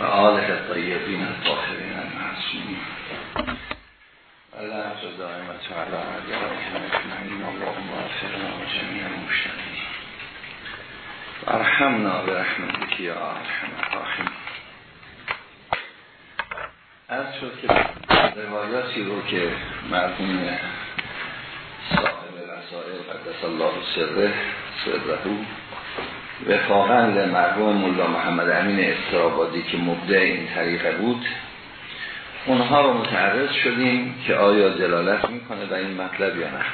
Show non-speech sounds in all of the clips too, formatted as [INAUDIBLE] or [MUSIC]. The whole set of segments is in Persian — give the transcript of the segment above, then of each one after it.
و آله طیبین الطاهرین المعصومین الله تو دائمت و علا علیه اجمعین. اللهم اغفرنا و جمیع المشتغلین و ارحمنا برحمتك یا ارحم الراحمین. از شد که روایاتی رو که مرحوم صاحب رسائل قدس الله سره سره وفاقا مرحوم مولا محمد امین استرابادی که مبدع این طریقه بود. اونها رو متعرض شدیم که آیا دلالت می‌کنه به این مطلب یا نه.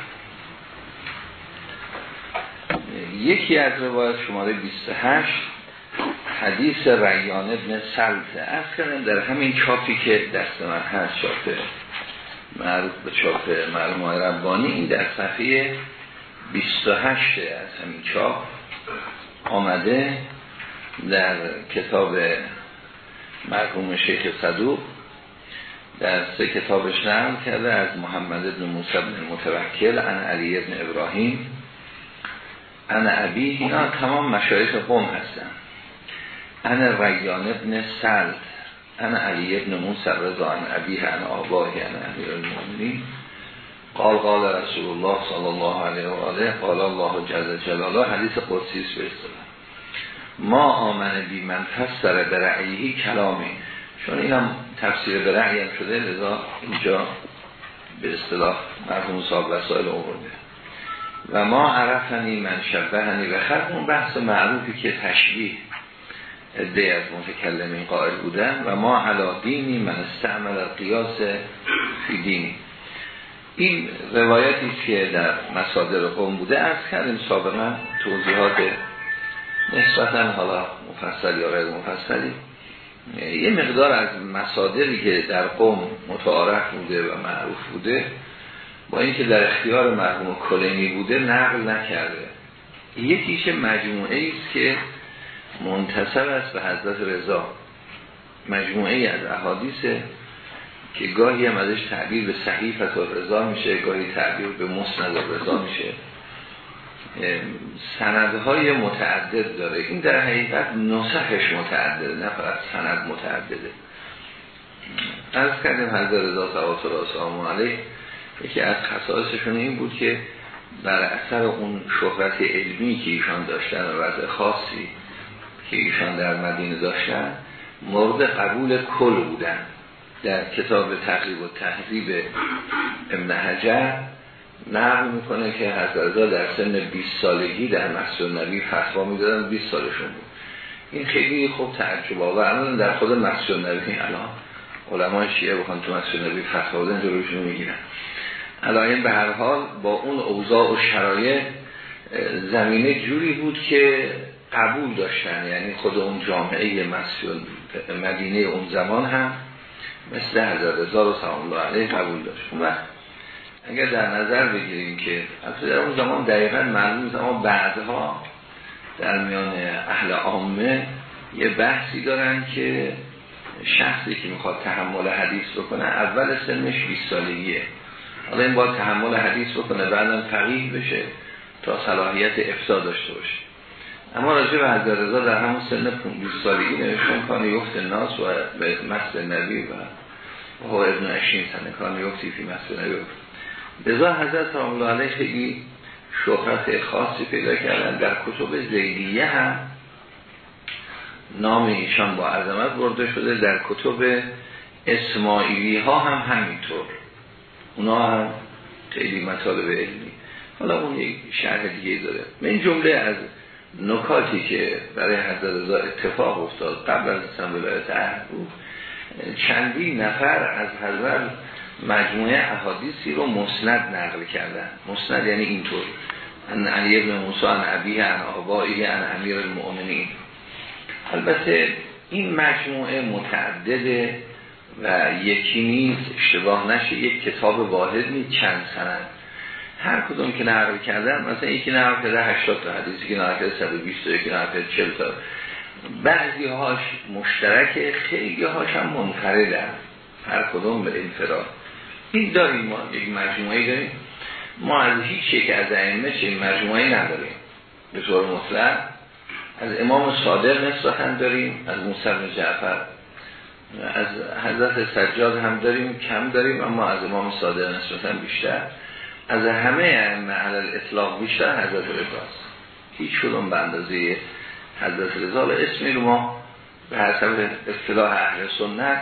یکی از روایت شماره 28 حدیث ریان ابن سلطه از در همین چاپی که دست من هست چاپ معروف به چاپ مرموم ربانی این در صفحه 28 از همین چاپ. آمده در کتاب مرحوم شیخ صدوق در سه کتابش نرم کرده از محمد بن موسی بن متوکل ان علی بن ابراهیم ان عبی اینا تمام مشایخ قوم هستن. ان ریان ابن سلط ان علی ابن موسی رضا ان عبیه ان آباهی ان امیر المؤمنین قال قال رسول الله صلی الله علیه و آله قال الله جل جلاله حدیث قدسی است ما آمن بی من فسر به رعیهی کلامی. چون اینم تفسیر به رعی هم شده لذا اینجا به اصطلاح مرحوم صاحب وسائل آورده. و ما عرفنی من شبهنی و خلق اون بحث معروفی که تشبیه عده از متکلمین قائل بودن و ما علا دینی من استعمل قیاس فی دینی. این روایتی که در مصادر قوم بوده از کردیم سابقا توضیحات نسبتا حالا مفصل یا غیر مفصلی. یه مقدار از مصادری که در قوم متعارف بوده و معروف بوده با اینکه در اختیار مرحوم کلینی بوده نقل نکرده. یکیش مجموعه است که منتصب است به حضرت رضا. مجموعه از احادیث که گاهی هم ازش تعبیر به صحیفت و رضا میشه گاهی تعبیر به مسند و رضا میشه. سندهای متعدد داره. این در حقیقت نسخش متعدده نه فقط سند متعدده. از کردیم حضرت رضا صلوات الله علیه. یکی از خصائصشون این بود که بر اثر اون شهرت علمی که ایشان داشتن و وضع خاصی که ایشان در مدینه داشتن مورد قبول کل بودن. در کتاب تقریب و تحریب ابن حجر نقل می‌کنه که حضرت در سن 20 سالگی در مسجد نبی فتوا می‌دادن 20 سالشون بود. این خیلی خوب تعجب آور. در خود مسجد نبی الان علمای شیعه بخوان تو مسجد نبی فتوا بدن جلوشون می‌گیرن. الان به هر حال با اون اوضاع و شرایط زمینه جوری بود که قبول داشتن. یعنی خود اون جامعه مسجد مدینه اون زمان هم مثل حضرت رضا سلام الله علیه قبول داشت. اون اگر در نظر بگیریم که حتی در اون زمان دقیقا معلوم اما بعدها در میان اهل عامه یه بحثی دارن که شخصی که می‌خواد تحمل حدیث بکنه اول سنش 20 سالگیه. حالا این باید تحمل حدیث بکنه بعدم فقیه بشه تا صلاحیت افتا داشته باشه. اما راجع به رضا در همون سن 20 سالگی نوشتن کان یفت ناس و به مسجد نبی و هو ابن اشین سنه کان یفتی فی مسجد نبی. لذا حضرت الله علیه خیلی شهرت خاصی پیدا کردن. در کتب زیدیه هم نام ایشان با عظمت برده شده. در کتب اسماعیلی ها هم همینطور. اونا هم خیلی مطالب علمی. حالا اون یک شرح دیگه داره. من جمله از نکاتی که برای حضرت رضا اتفاق افتاد قبل از اصلا ولایت چندی نفر از حضرت مجموعه احادیثی رو مسند نقل کردن. مسند یعنی اینطور. ان علی ابن موسی ان ابیه ان آبایی ان امیر المؤمنین. البته این مجموعه متعدده و یکی نیست اشتباه نشه یک کتاب واحد نیست چند سند. هر کدوم که نقل کردن مثلا یکی نقل کرده 80 تا حدیثی که نقل کرده 120 تا یکی نقل کرده 40 تا. بعضی هاش مشترک خیلی هاش هم منفردن. هر کدوم به انفراد. این داریم ما یک مجموعه داریم. ما از هیچ یک از ائمه چه مجموعه نداریم. به طور مطلق از امام صادق نسبتا داریم از موسی جعفر از حضرت سجاد هم داریم کم داریم اما از امام صادق نسبتا بیشتر. از همه محل اطلاق بیشتر حضرت رضاست. هیچ کدوم به اندازه حضرت رضا اسمی رو ما به حسب اصطلاح اهل سنت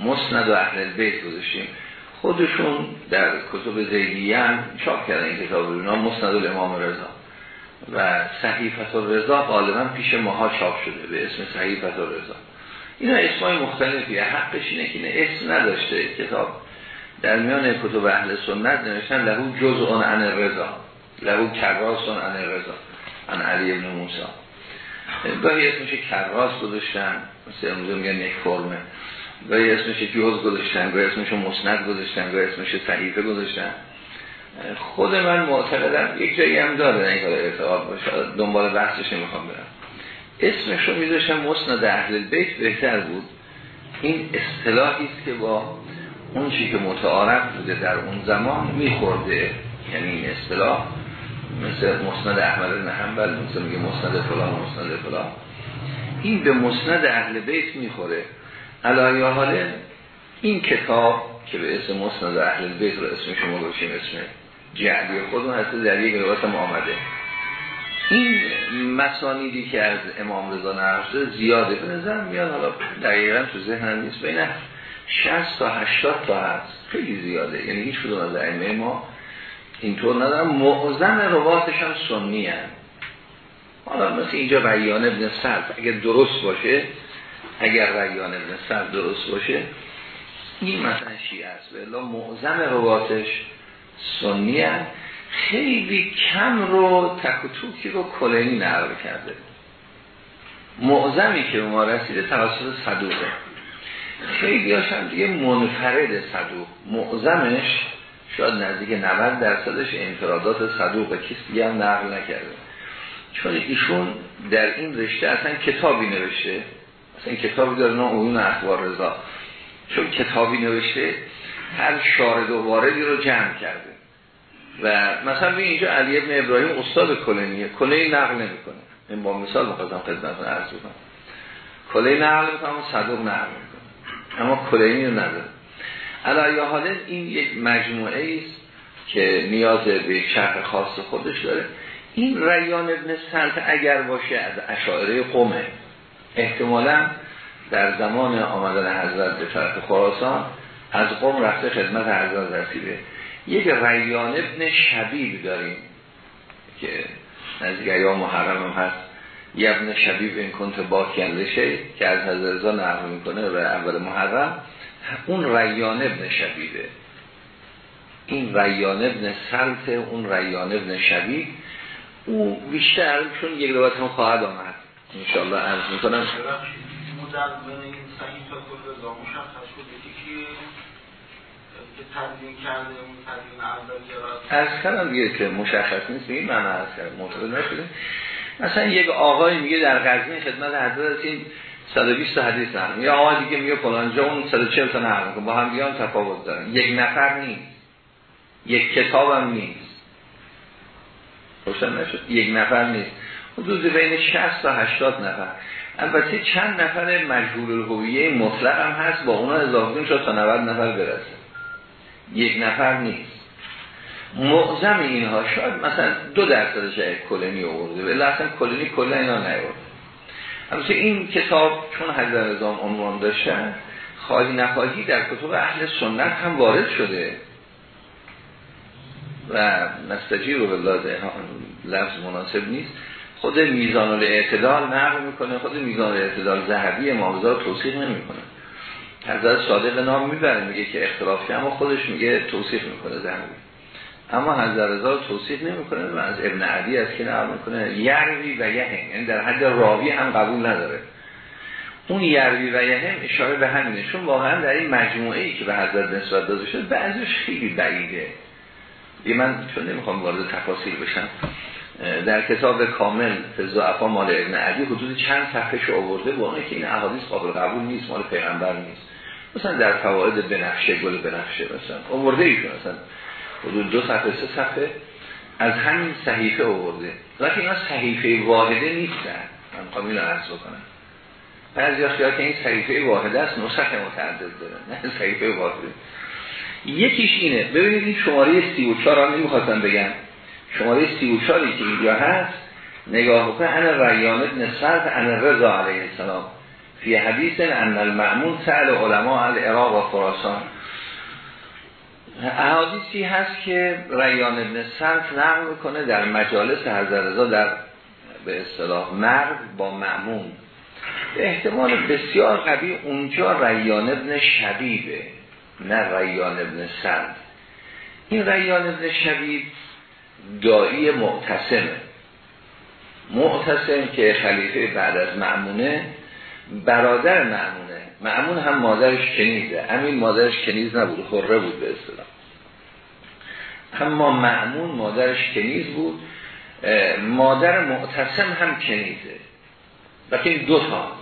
مسند و اهل بیت گذاشتیم. خودشون در کتب زیدیه هم چاپ کردن این کتاب رو. اینا مسند الامام رضا. و صحیفت رضا غالبا پیش ماها چاپ شده به اسم صحیفت رضا اینا اسمای مختلفی. حقش اینه که اسم نداشته. کتاب در میان کتب اهل سنت نوشتن لهو جزء عن رضا لهو کراس عن رضا عن علی ابن موسی. گاهی اسمش کراس گذاشتن. مثل امروز میگن یک فرمه. گاهی اسمش جز گذاشتن گاهی اسمش مسند گذاشتن گاهی اسمش صحیفه گذاشتن. خود من معتقدم یک جایی هم داره این کار اعتقاد باشه. دنبال بحثش نمی‌خوام برم. اسمش رو میذاشتم مسند اهل بیت بهتر بود. این اصطلاحی است که با اون چی که متعارف بوده در اون زمان میخورده. یعنی این اصطلاح مثل مسند احمد بن حنبل مثل میگه مسند فلان مسند فلان. این به مسند اهل بیت می‌خوره. علایه حاله این کتاب که به اسم مسند اهل بیت رو اسم شما باشیم اسم جعلی خودمون هسته در یک روایت آمده. این مسانیدی که از امام رضا نرشده زیاده. به نظر میاد حالا دقیقا تو ذهن نیست. بین 60 تا 80 تا هست. خیلی زیاده. یعنی هیچ کدوم از ائمه ما اینطور ندارم معظم رواتش هم سنی هم. حالا مثل اینجا ریان ابن سرد اگر درست باشه اگر ریان ابن سرد درست باشه این مثلا شیعه است. به معظم رواتش سنی هم. خیلی کم رو تک و توکی رو کلینی نقل کرده. معظمی که ما رسیده توسط صدوقه. خیلی هاشم دیگه منفرد صدوق. معظمش شاید نزدیک 90 درصدش انفرادات صدوقه. کسی دیگه هم نقل نکرده. چون ایشون در این رشته اصلا کتابی نوشته. اصلا کتابی داره نام اون اخبار رضا. چون کتابی نوشته هر شارد و واردی رو جمع کرده. و مثلا به اینجا علی ابن ابراهیم استاد کلینیه. کلینی نقل نمی‌کنه. این با مثال بخواستم خدمتتون عرض کنم کلینی نقل می‌کنه صدوق نقل می‌کنه. اما کلینی رو نداره. حالا این یک مجموعه است که نیاز به شرح خاص خودش داره. این ریان ابن سلط اگر باشه از اشاعره قومه. احتمالا در زمان آمدن حضرت به طرف خراسان از قوم رفته خدمت حضرت رسیده. یک ریان ابن شبیب داریم که نزدیک یا محرم هم هست. یه ابن شبیب این کنت با کنلشه که از حضرت رضا می‌کنه و اول محرم. اون ریان ابن شبیبه. این ریان ابن سلط اون ریان ابن شبیب. او بیشتر چون یک روایت هم خواهد آمد. انشاءالله عرض می‌کنم. تا از کردم دیگه که مشخص نیست این من از کردم. معتقد نشده مثلا یک آقای میگه در غزنی خدمت حضرت این 120 حدیث نقل یا آقای دیگه میگه فلان جا اون 140 تا نقل می‌کنه. با هم دیگه هم تفاوت دارن. یک نفر نیست. یک کتاب هم نیست. روشن نشد. یک نفر نیست. حدود بین 60 تا 80 نفر. البته چند نفر مجهول الهویه مطلق هم هست با اونا اضافه شد تا 90 نفر برسه. یک نفر نیست. معظم اینها شاید مثلا دو درصدش کلنی آورده ولی اصلا کلنی کلا اینا نیورده البته این کتاب چون حضرت نظام عنوان داشتن خالی نخواهی در کتب اهل سنت هم وارد شده. و نستجی رو به لفظ مناسب نیست. خود میزان الاعتدال نقل می‌کنه خود میزان الاعتدال ذهبی معاوضات توصیح نمی‌کنه. حضرت صادق نام می‌بره میگه که اختلاف اما خودش میگه توصیف می‌کنه زنبی اما حضرت رضا توصیف نمی‌کنه و از ابن عدی از که نقل می‌کنه یروی و یهم یعنی در حد راوی هم قبول نداره. اون یروی و یهم اشاره به همینه. چون واقعا در این مجموعه ای که به حضرت نسبت داده شده بعضیش خیلی بعیده. یه من چون نمی‌خوام وارد تفاصیل بشم. در کتاب کامل فضاعفا مال ابن عدی حدود چند صفحه شو آورده با که این احادیث قابل قبول نیست مال پیغمبر نیست. مثلا در فواید بنفشه گل بنفشه مثلا آورده ایشون مثلا. حدود دو صفحه سه صفحه. از همین صحیفه آورده. وقتی اینا صحیفه واحده نیستن من می‌خوام اینو عرض بکنم. بعضی خیال که این صحیفه واحده است نسخ متعدد داره نه صحیفه واحده. یکیش اینه. ببینید این شماره 34 را نمی‌خواستم بگم. شماره 34 که اینجا هست نگاه بکنه انا ریان ابن سرد انا رضا علیه السلام. فی حدیث ان المعمون سأل علماء العراق و خراسان. احادیثی هست که ریان ابن سرد نقل می‌کنه در مجالس حضرت رضا در به اصطلاح مرد با معمون به احتمال بسیار قوی اونجا ریان ابن شبیبه نه ریان ابن سرد این ریان ابن شبیب دایی معتصمه معتصم که خلیفه بعد از معمونه برادر معمونه معمون هم مادرش کنیزه. همین مادرش کنیز نبود خوره بود به اصطلاح. اما معمون مادرش کنیز بود. مادر معتصم هم کنیزه. و این دوتا.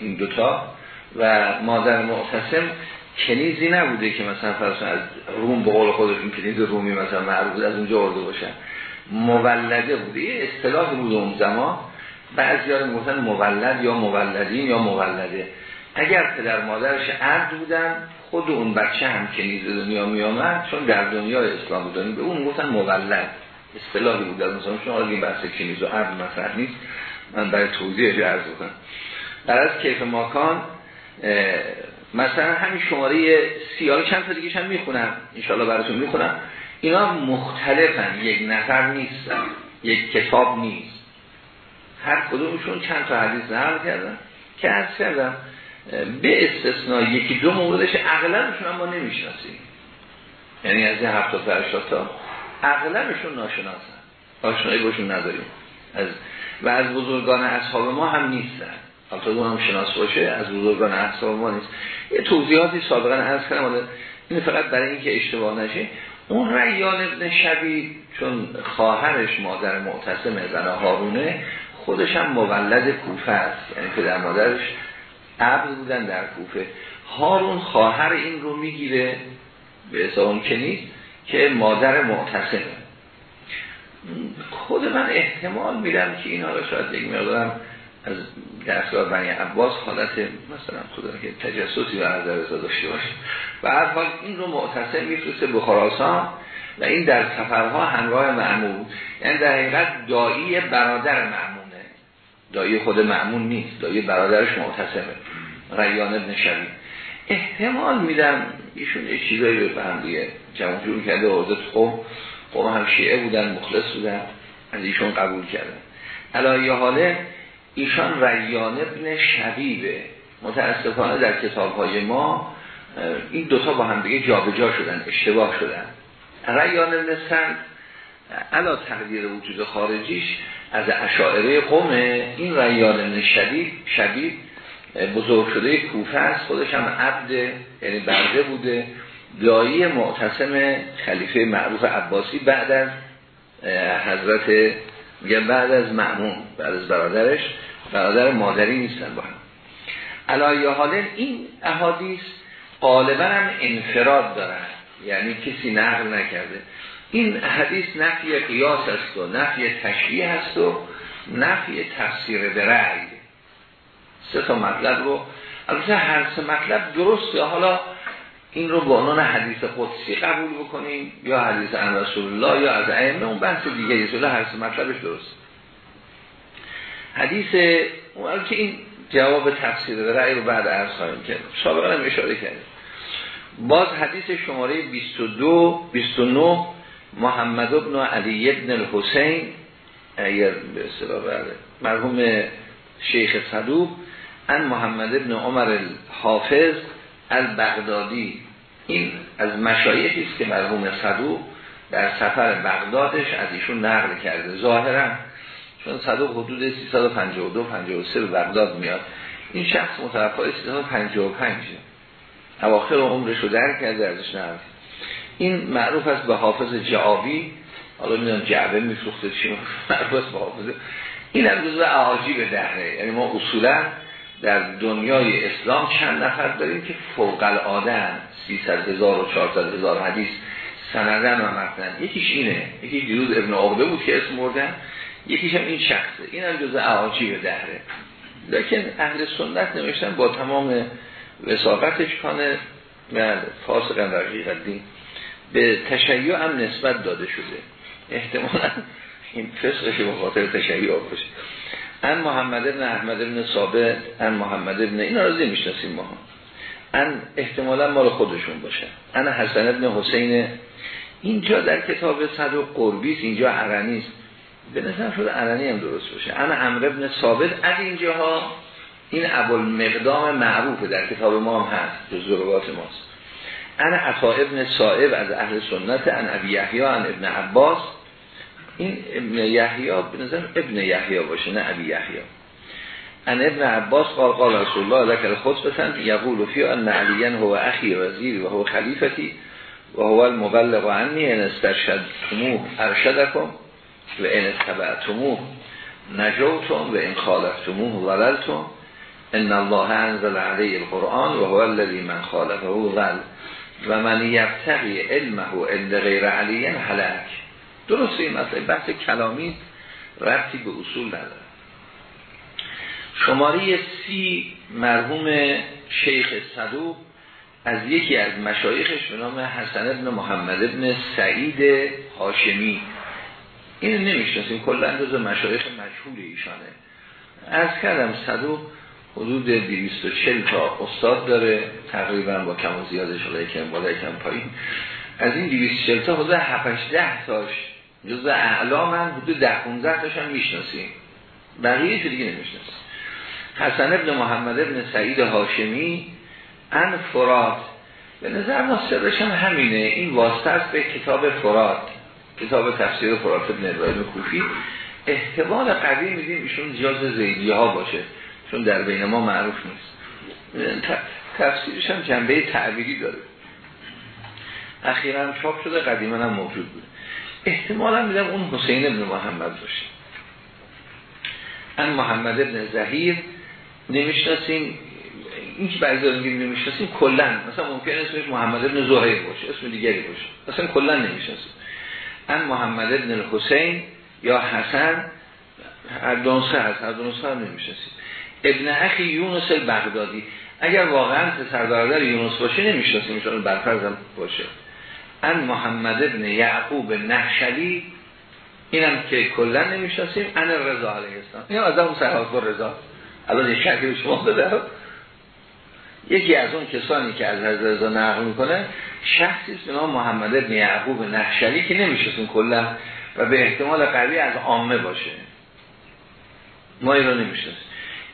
این دوتا. و مادر معتصم کنیزی نبوده که مثلا فرض از روم به قول خودشون کنیز رومی مثلا معروف از اونجا آورده باشن. مولده بوده. یه اصطلاح بود اون زمان. بعضی ها می‌گفتن مولد یا مولدین یا مولده. اگر پدر مادرش عبد بودن خود اون بچه هم کنیز دنیا می آمد چون در دنیای اسلام بودن به اون گفتن مولد. اصطلاحی بود. در مثلا چون این بحث کنیز و عبد مطرح نیست. من برای توضیح عرض بکنم. در از کیف ماکان مثلا همین شماره سیاه چند تا دیگه هم می‌خونم. انشالله براتون می‌خونم. اینا مختلفن. یک نفر نیستن یک کتاب نیست. هر کدومشون چند تا حدیث نقل کردن؟ که عرض کردم به استثناء یکی دو موردش اغلبشون هم ما نمی‌شناسیم. یعنی از این هفت تا تا اغلبشون ناشناسن. آشنایی باشون نداریم. از و از بزرگان اصحاب ما هم نیستن. البته اون هم شناس باشه از بزرگان اصحاب ما نیست. یه توضیحاتی سابقا عرض کردم این فقط برای اینکه اشتباه نشه. اون ریان ابن شبی چون خواهرش مادر معتصم زن هارونه خودش هم مولد کوفه است. یعنی که در مادرش عبد بودن در کوفه. هارون خواهر این رو می‌گیره به حساب کنید که مادر معتصمه. خود من احتمال میدم که این حالا شاید یک مقدارم از دستگاه بنی عباس حالت مثلا خدا که تجسسی و نظر داشته باشه. و هر حال این رو معتصم میفرسته به خراسان و این در سفرها همراه معمول. یعنی در حقیقت دایی برادر معمونه. دایی خود معمول نیست. دایی برادرش معتصمه. ریان ابن شبید احتمال میدم ایشون یه چیزایی رو فهم دیگه جمع جور کرده. عرضت قوم قوم هم شیعه بودن مخلص بودن از ایشون قبول کردن. علایه حاله ایشان ریان ابن شبیبه. متاسفانه در کتاب های ما این دوتا با هم دیگه جابجا شدن اشتباه شدن. ریان ابن سند علا تقدیر وجود خارجیش از اشاعره قومه. این ریان ابن شبیب شبیب بزرگ شده کوفه است. خودش هم عبد یعنی برده بوده. دایی معتصم خلیفه معروف عباسی بعد از حضرت میگه بعد از معمون بعد از برادرش برادر مادری نیستن با هم. علایه حالا این احادیث غالبا هم انفراد دارن. یعنی کسی نقل نکرده. این حدیث نفی قیاس است و نفی تشریح است و نفی تفسیر به رعی سه تا مطلب رو البته هر سه مطلب درسته. حالا این رو به عنوان حدیث قدسی قبول بکنیم یا حدیث ان رسول الله یا از ائمه اون بحث دیگه یه هر سه مطلبش درست. حدیث که این جواب تفسیر رأی رو بعد عرض خواهیم کرد. سابقا هم اشاره کردیم. باز حدیث شماره 22 29 محمد ابن علی ابن الحسین اگر به اصطلاح مرحوم شیخ صدوق ان محمد ابن عمر الحافظ البغدادی. این از مشایخی است که مرحوم صدوق در سفر بغدادش از ایشون نقل کرده. ظاهرا چون صدوق حدود 352 53 به بغداد میاد این شخص متوفای 355 اواخر عمرش رو در کرده ازش نقل این معروف است به حافظ جعابی. حالا می‌دونم جعبه میفروخته چی [LAUGHS] معروف است به حافظ. این هم جزو به دهره. یعنی ما اصولا در دنیای اسلام چند نفر داریم که فوق العاده 300 هزار و 400 هزار حدیث سندن و متن. یکیش اینه. یکی دیروز ابن عقبه بود که اسم مردن یکیش هم این شخصه. این هم جزء به دهره. لیکن اهل سنت نوشتن با تمام وساقتش کانه و فاسق رقیق دین به تشیع هم نسبت داده شده. احتمالا این فسقش به خاطر تشیع باشه. ان محمد ابن احمد ابن ثابت ان محمد ابن این را می‌شناسیم ما. ان احتمالا مال خودشون باشه. ان حسن ابن حسین اینجا در کتاب و قربیست اینجا عرنیست به نظر شده عرنی هم درست باشه. انا امر ابن ثابت از اینجاها این ابو مقدام معروفه در کتاب ما هم هست جز ضربات ماست. انا عطا ابن صائب از اهل سنت ان ابی یحیی ان ابن عباس این ابن یحیی به نظر ابن یحیی باشه نه ابی یحیی. ان ابن عباس قال قال رسول الله ذکر خطبتن یقول فی ان علیان هو اخی وزیر و هو خلیفتی و هو المبلغ عنی ان استرشدتموه ارشدکم و این اتبعتموه نجوتم و این خالفتموه ضللتم. ان الله انزل علیه القرآن و هو الذی من خالفه ضل. و من یبتقی علمه عند غیر علیه هلک درست این مثلا بحث کلامی رفتی به اصول نداره. شماره سی مرحوم شیخ صدوق از یکی از مشایخش به نام حسن ابن محمد ابن سعید هاشمی. این نمی‌شناسیم کلا انداز مشایخ مشهور ایشانه. از کردم صدوق حدود 240 تا استاد داره تقریبا با کم و زیادش حالا کم بالا کم پایین. از این 240 تا حدود 7 10 تاش جزء اعلام هم حدود 10 15 تاش هم می‌شناسیم. بقیه دیگه نمی‌شناسیم. حسن ابن محمد ابن سعید هاشمی ان فرات. به نظر ما سرش هم همینه. این واسطه است به کتاب فرات. کتاب تفسیر فرات ابن ابراهیم کوفی. احتمال قوی میدیم ایشون جاز زیدی ها باشه چون در بین ما معروف نیست. تفسیرش هم جنبه تعبیری داره. اخیرا چاپ شده قدیما هم موجود بود. احتمالا میدم اون حسین ابن محمد باشه. ان محمد ابن زهیر نمی‌شناسیم این که بعضی داریم نمی‌شناسیم کلا. مثلا ممکن اسمش محمد ابن زهیر باشه اسم دیگری باشه. اصلا کلا نمی‌شناسیم. ان محمد ابن الحسین یا حسن هر دونسه هست هر دونسه هم نمی‌شناسیم. ابن اخی یونس البغدادی. اگر واقعا پسر برادر یونس باشه نمی‌شناسیم چون برفرزم باشه. ان محمد ابن یعقوب نحشلی اینم که کلا نمی‌شناسیم ان رضا علیه السلام. این اون سرحاضر رضا. الان یک شکل شما بده یکی از اون کسانی که از حضرت رضا نقل می‌کنه شخصی است نام محمد ابن یعقوب نحشلی که نمی‌شناسیم کلا و به احتمال قوی از عامه باشه. ما این رو نمی‌شناسیم.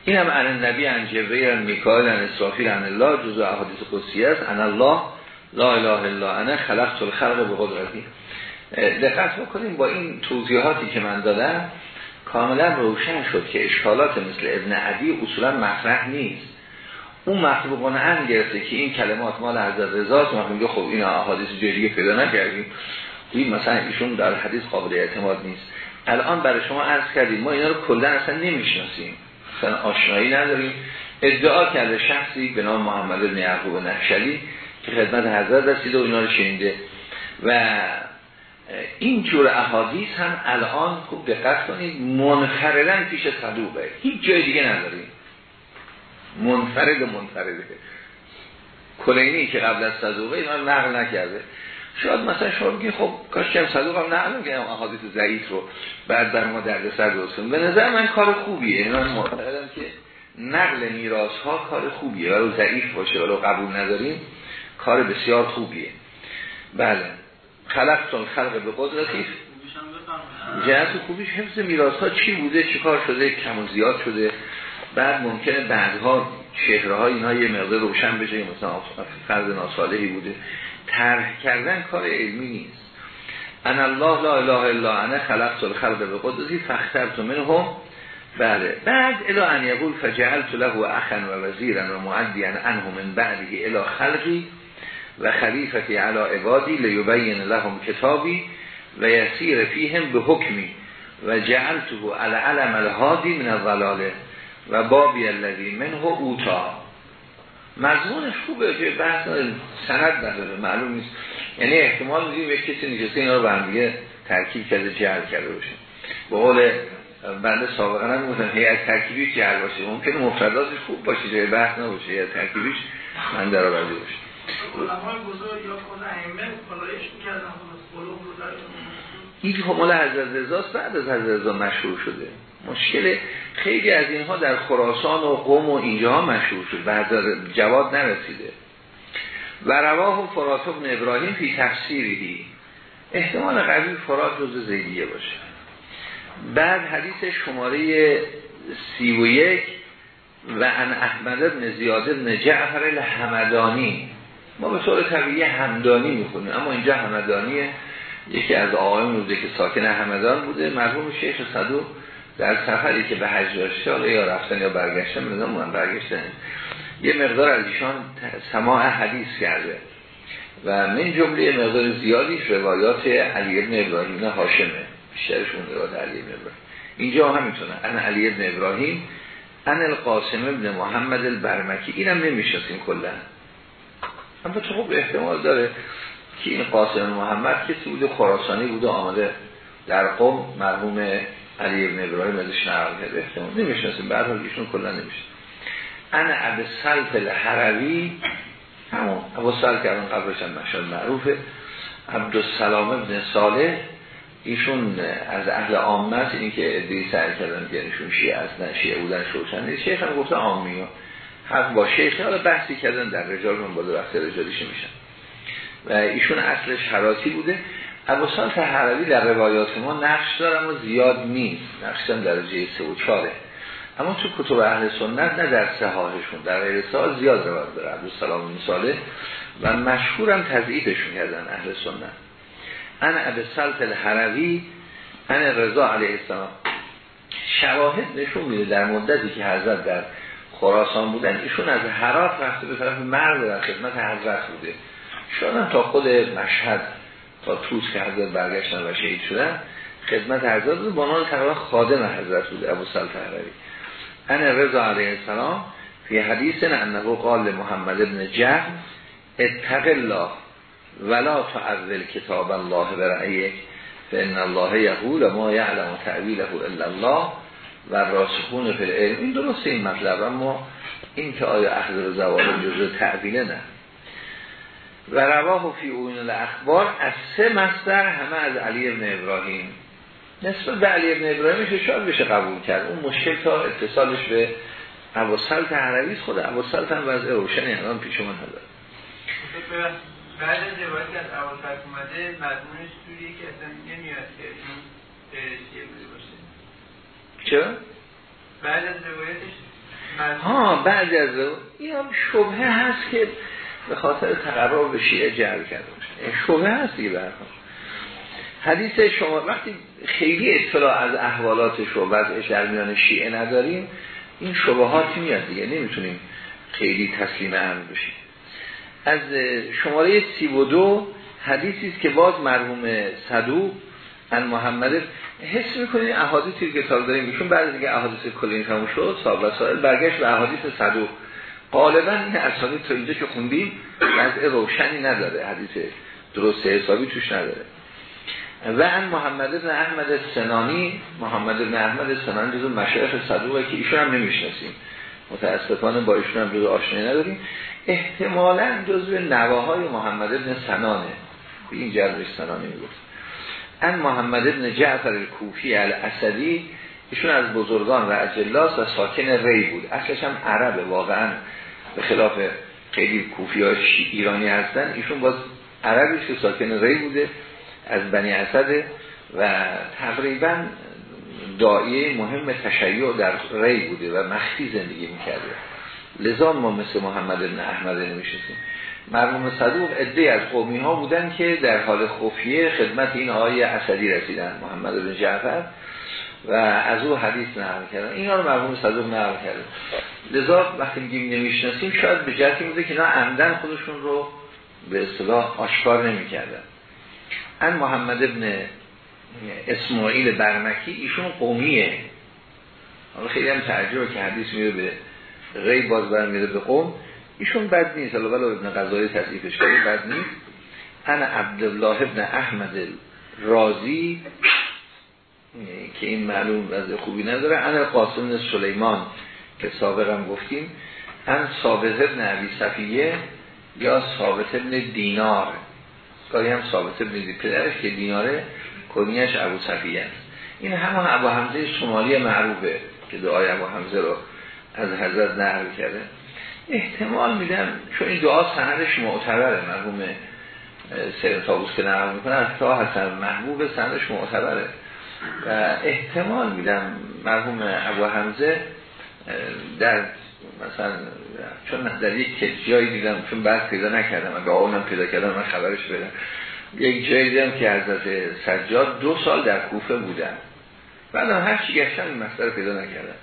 این هم ان نبی ان جبرئیل میکائیل ان اسرافیل ان الله جزء احادیث قدسی است. ان الله لا اله الا انا خلقت الخلق به قدرتی دقت بکنیم با این توضیحاتی که من دادم کاملا روشن شد که اشکالات مثل ابن عدی اصولا مطرح نیست. اون مطلوبانه هم گرفته که این کلمات مال حضرت رضا ما میگه خب این احادیث جدیه پیدا نکردیم. این مثلا ایشون در حدیث قابل اعتماد نیست. الان برای شما عرض کردیم ما اینا رو کلا اصلا نمی‌شناسیم. اصلا آشنایی نداریم. ادعا کرده شخصی به نام محمد بن یعقوب نحشلی که خدمت حضرت رسیده و اینا رو شنیده. و این جور احادیث هم الان خوب دقت کنید منفردن پیش صدوقه هیچ جای دیگه نداریم. منفرد منفرده. کلینی که قبل از صدوقه اینا نقل نکرده. شاید مثلا شما بگید خب کاش کم صدوق هم نقل نکنم احادیث ضعیف رو بعد بر ما درد سر درست به نظر من کار خوبیه. من معتقدم که نقل میراث ها کار خوبیه. ولو ضعیف باشه ولو قبول نداریم. کار بسیار خوبیه. بله. خلقتون خلق به قدرتی جهت خوبیش حفظ میراث ها چی بوده؟ چی کار شده؟ کم و زیاد شده. بعد ممکنه بعدها چهره های اینها یه مقدار روشن بشه مثلا فرض ناصالحی بوده. طرح کردن کار علمی نیست. ان الله لا اله الا انا خلقت الخلق به قدرتی فاخترت منهم. بله. بعد الى ان یقول فجعلت له اخا و وزیرا و معدیا عنه من بعده الى خلقی. و خلیفتی علی عبادی لیبین لهم کتابی و یسیر فیهم به حکمی و جعلته علی علم الهادی من الضلاله و بابی الذی منه اوتا. مضمونش خوبه که بحث سند نداره. معلوم نیست. یعنی احتمال میدیم یک کسی نشسته اینا رو به دیگه ترکیب کرده جعل کرده باشه. به قول بنده سابقا هم گفتم هیئت ترکیبی جعل باشه. ممکنه مفرداتش خوب باشه جای بحث نباشه. هیئت ترکیبیش من در آورده باشه این حمل حضرت رضاست بعد از حضرت رضا مشهور شده. مشکل خیلی از اینها در خراسان و قوم و اینجا مشهور شد بعد جواد نرسیده. و رواه و فرات ابن ابراهیم فی تفسیری احتمال قوی فرات جز زیدیه باشه. بعد حدیث شماره سی و یک و ان احمد بن زیاد بن جعفر الحمدانی. ما به طور طبیعی همدانی می‌خونیم اما اینجا همدانیه. یکی از آقایون بوده که ساکن همدان بوده مرحوم شیخ صدو در سفری که به حج داشته یا رفتن یا برگشتن من برگشتن. یه مقدار از ایشان سماع حدیث کرده و من جمله مقدار زیادیش روایات علی ابن ابراهیم هاشمه بیشترشون روایات علی ابن ابراهیم. اینجا همینطوره. انا علی ابن ابراهیم ان القاسم ابن محمد البرمکی. اینم نمی‌شناسیم کلا. اما تو خوب احتمال داره که این قاسم محمد کسی بوده خراسانی بوده آمده در قوم مرحوم علی ابن ابراهیم ازش نقل کرده. احتمال نمی‌شناسیم بعد ایشون کلا نمیشه انا ابو سلف الحروی همون ابو سلف که الان قبلش هم مشهد معروفه عبدالسلام ابن صالح. ایشون از اهل عامت این که ادهی سر کردن که ایشون شیعه از نه شیعه بودن شوشن شیخ هم گفته عامی. حق با شیخ حالا بحثی کردن در رجال من بالا وقت رجالیش میشن. و ایشون اصلش حراسی بوده. سلف حروی در روایات ما نقش داره اما زیاد نیست. نقش در درجه سه و چاره اما تو کتب اهل سنت نه در سهاهشون در غیر سال زیاد روایت داره. عبدالسلام این ساله و مشهورم تضعیفشون کردن اهل سنت. انا ابو سلط الحروی انا رضا علیه السلام. شواهد نشون میده در مدتی که حضرت در خراسان بودن. ایشون از حرات رفته به طرف مرد در خدمت حضرت بوده. شاید تا خود مشهد تا توس که حضرت برگشتن و شهید شدن خدمت حضرت بود. با نام تقریبا خادم حضرت بوده ابو سلط حروی. انا رضا علیه السلام فی حدیث انه قال محمد ابن جهل اتق الله ولا تعذل کتاب الله برعیک فان الله یقول ما یعلم تعویله الا الله. و راسخون فی العلم. این درسته این مطلب اما این که آیا احضر زوال جزء تعویله نه. و رواه فی اون الاخبار از سه مصدر همه از علی ابن ابراهیم. نسبت به علی ابن ابراهیم شاید بشه قبول کرد. اون مشکل تا اتصالش به ابو سلط عربی خود ابو سلط هم وضع روشنی الان پیش من بعد از روایتی از ابو سلط اومده مضمونش توی که اصلا نمیاد که این شیعه بوده باشه چرا؟ بعد از روایتش ها بعد از این هم شبهه هست که به خاطر تقرار به شیعه جعل کرده شبهه هست دیگه برخواه. حدیث شما وقتی خیلی اطلاع از احوالاتش و وضعش در میان شیعه نداریم این شبهاتی میاد دیگه؟ نمی‌تونیم خیلی تسلیم هم بشیم. از شماره سی و دو حدیثی است که باز مرحوم صدوق ان محمد حس می‌کنید احادیثی که کتاب داریم ایشون بعد دیگه احادیث کلی تموم شد صاحب وسائل برگشت به احادیث صدوق. غالبا این اسانید تا اینجا که خوندیم وضع روشنی نداره حدیث درست حسابی توش نداره. و ان محمد بن احمد سنانی محمد بن احمد سنانی جزو مشایخ صدوقه که ایشون هم نمی‌شناسیم. متاسفانه با ایشون هم جزو آشنایی نداریم. احتمالا جزو نواهای محمد بن سنانه. به این جرمش سنانی می‌گفت ان محمد بن جعفر الکوفی الاسدی ایشون از بزرگان و اجلاس و ساکن ری بود. اصلش هم عربه واقعا به خلاف خیلی کوفی ها ایرانی هستن. ایشون باز عربیش که ساکن ری بوده از بنی اسد و تقریبا دایه مهم تشیع در ری بوده و مخفی زندگی می‌کرده. لذا ما مثل محمد بن احمد نمیشستیم مرموم صدوق عده از قومی ها بودن که در حال خفیه خدمت این آقای اسدی رسیدن محمد بن جعفر. و از او حدیث نقل کردن. اینا رو مرموم صدوق نقل کرده. لذا وقتی میگیم نمی‌شناسیم شاید به جهتی بوده که نه عمدن خودشون رو به اصطلاح آشکار نمی‌کردن. ان محمد ابن اسماعیل برمکی ایشون قومیه. حالا خیلی هم تعجبه که حدیث میره به غیب باز برمیره به قوم. ایشون بد نیست. حالا ولی ابن قضایی تصیفش کرده بد نیست. ان عبدالله ابن احمد رازی که این معلوم وضع خوبی نداره. ان قاسم سلیمان که سابقا گفتیم. ان ثابت ابن عبی صفیه یا ثابت ابن دینار. گاهی هم ثابت ابن پدرش که دیناره کنیش ابو صفیه است. این همه ابو حمزه شمالی معروفه که دعای ابو حمزه رو از حضرت نقل کرده. احتمال میدم چون این دعا سندش معتبره مرحوم سیر تابوس که نقل می‌کنه از تا حسن محبوب سندش معتبره و احتمال میدم مرحوم ابو حمزه در مثلا چون در یک جایی دیدم چون بعد پیدا نکردم اگه آنم پیدا کردم من خبرش بدم. یک جایی دیدم که حضرت سجاد دو سال در کوفه بودن. بعدم هر چی گشتم این مسئله پیدا نکردم.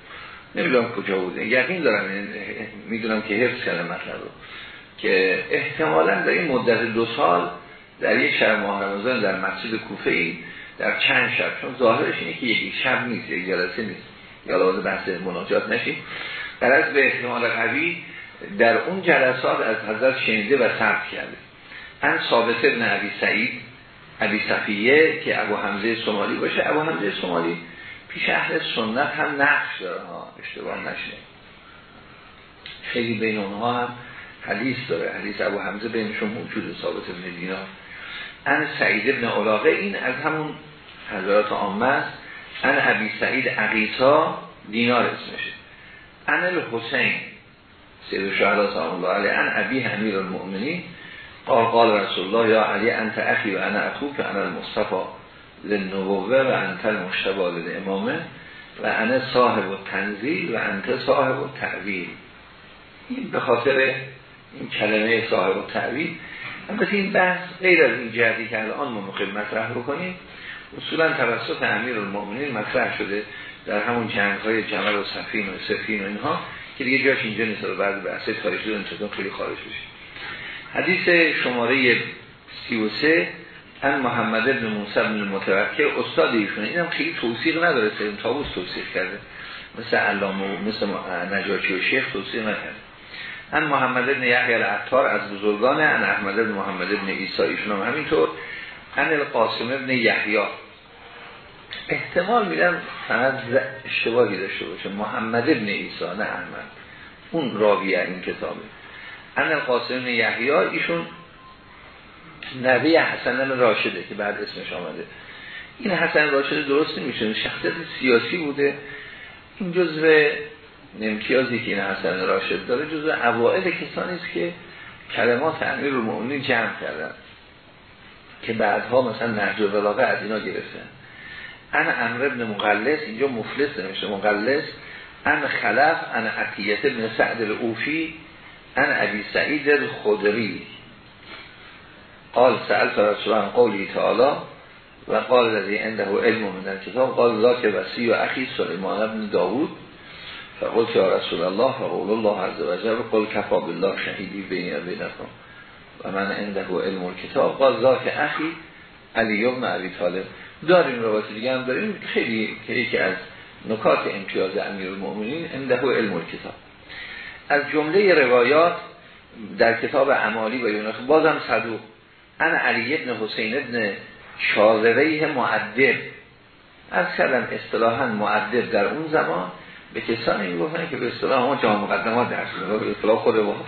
نمی‌دونم کجا بوده. یقین دارم می‌دونم که حفظ کردم مطلب رو. که احتمالا در این مدت دو سال در یک شب ماه رمضان در مسجد کوفه ای در چند شب چون ظاهرش اینه که یک شب نیست یک جلسه نیست. یا لازم بحث مناجات نشیم. در از به احتمال قوی در اون جلسات از حضرت شنیده و ثبت کرده. ان ثابت ابن عبی سعید عبی صفیه که ابو حمزه سومالی باشه. ابو حمزه سومالی پیش اهل سنت هم نقش داره ها اشتباه نشه. خیلی بین اونها هم حدیث داره. حدیث ابو حمزه بینشون موجود ثابت ابن دینار ان سعید ابن علاقه این از همون حضرات عامه است. ان عبی سعید عقیتا دینار اسمشه ان الحسین سید شهده سلام الله علیه ان عبی امیر المؤمنین قال قال رسول الله یا علی انت اخی و انا اخوک انا المصطفى لنبوه و انت المشتبه امامه و انا صاحب و تنزیل و انت صاحب و تعویل این به خاطر این کلمه صاحب و تعویل البته این بحث غیر از این جهتی که الان ما مخیل مطرح رو کنیم اصولا توسط امیر المؤمنین مطرح شده در همون جنگ های جمل و صفین و سفین و اینها که دیگه جاش اینجا نیست رو بعد بحث تاریخی رو خیلی خارج بشه. حدیث شماره 33 ان محمد ابن موسی بن المتوکل استاد ایشونه اینم خیلی توصیق نداره سیم تابوس توصیق کرده. مثل علامه مثل نجاچی و شیخ توصیق نکرده. ان محمد ابن یحیی العطار از بزرگان ان احمد ابن محمد ابن عیسی ایشون هم همینطور. ان القاسم ابن یحیی. احتمال میدم سند اشتباهی داشته باشه. محمد ابن عیسی نه احمد. اون راویه این کتابه. ان القاسم ابن یحیی ایشون نبی حسن راشده که بعد اسمش آمده. این حسن راشده درست نمیشه. شخصیت سیاسی بوده. این جزء نمکیازی که این حسن راشد داره جزء اوائل کسانی است که کلمات امیر المؤمنین جمع کردن. که بعدها مثلا نهج البلاغه از اینا گرفتن. ان امر ابن مقلس اینجا مفلس نمیشه. مقلس ان خلف ان عطیت ابن سعد الاوفی ان ابی سعید الخدری. قال سألت رسول الله قولی تعالی و قال الذي عنده علم من الكتاب قال ذاك وسی و اخی سلیمان ابن داوود. فقلت یا رسول الله فقول الله عز وجل قل کفا بالله شهیدی بینی و بینکم. و من عنده علم الكتاب قال ذاک اخی علی ابن عبی طالب. داریم روایت دیگه هم داریم. خیلی یکی از نکات امتیاز امیر المؤمنین عنده علم الكتاب از جمله روایات در کتاب عمالی و یونخ بازم صدوق. ان علی ابن حسین ابن شاذبه معدب. از کردم اصطلاحا معدب در اون زمان به کسانی می‌گفتن که به اصطلاح ما جامع مقدمات درس به اصطلاح خود ما.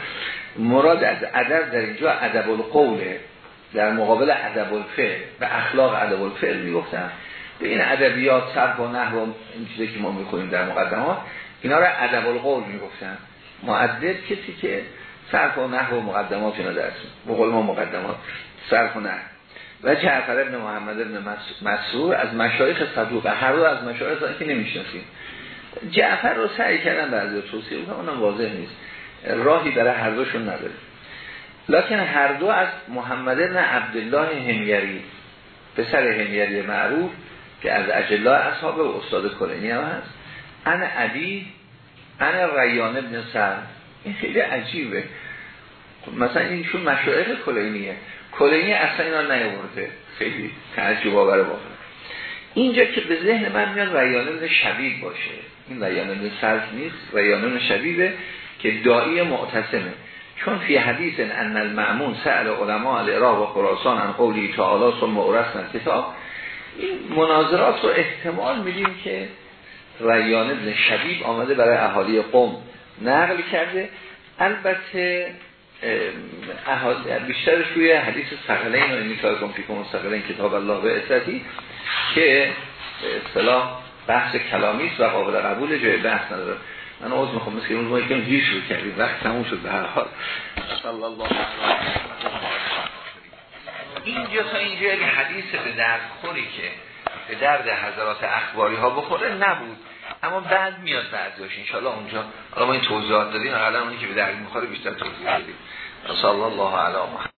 مراد از ادب در اینجا ادب القوله در مقابل ادب الفعل و اخلاق ادب الفعل می‌گفتن. به این ادبیات صرف و نحو این چیزی که ما می‌کنیم در مقدمات اینا را ادب القول می‌گفتن. معدب کسی که صرف و نحو مقدمات اینا درس بقول ما مقدمات. صرف و جعفر ابن محمد ابن مسرور از مشایخ صدوق. هر دو از مشایخ که نمی‌شناسیم. جعفر رو سعی کردن بعضی توصیه بودن اونم واضح نیست. راهی برای هر دوشون نداره. لکن هر دو از محمد ابن عبدالله همیری پسر همیری معروف که از اجلاه اصحاب و استاد کلینی هم هست. ان عبی ان ریان ابن سر این خیلی عجیبه. مثلا اینشون مشایخ کلینیه. کلینی اصلا اینا نیورده خیلی تعجب آور واقعا. اینجا که به ذهن من میاد ریانون شبیب باشه. این ریانون سرف نیست ریانون شبیبه که دایی معتصمه. چون فی حدیث ان المعمون سأل علماء العراق و خراسان عن قولی تعالی ثم کتاب این مناظرات رو احتمال میدیم که ریان ابن شبیب آمده برای اهالی قوم نقل کرده. البته بیشترش روی حدیث سقلین و اینی کار کن فیکم سقلین کتاب الله به اصلاحی که اصطلاح بحث کلامی است و قابل قبول جای بحث نداره. من عوض می‌خوام مثل اون روی که هیچ رو کردیم وقت تموم شد به هر حال. صلی الله اینجا تا حدیث به درد خوری که به درد حضرات اخباری ها بخوره نبود. اما بعد میاد بعدش انشاءالله اونجا. حالا ما این توضیحات دادیم حالا اونی که به درد می‌خوره بیشتر توضیح دادیم صلی الله علیه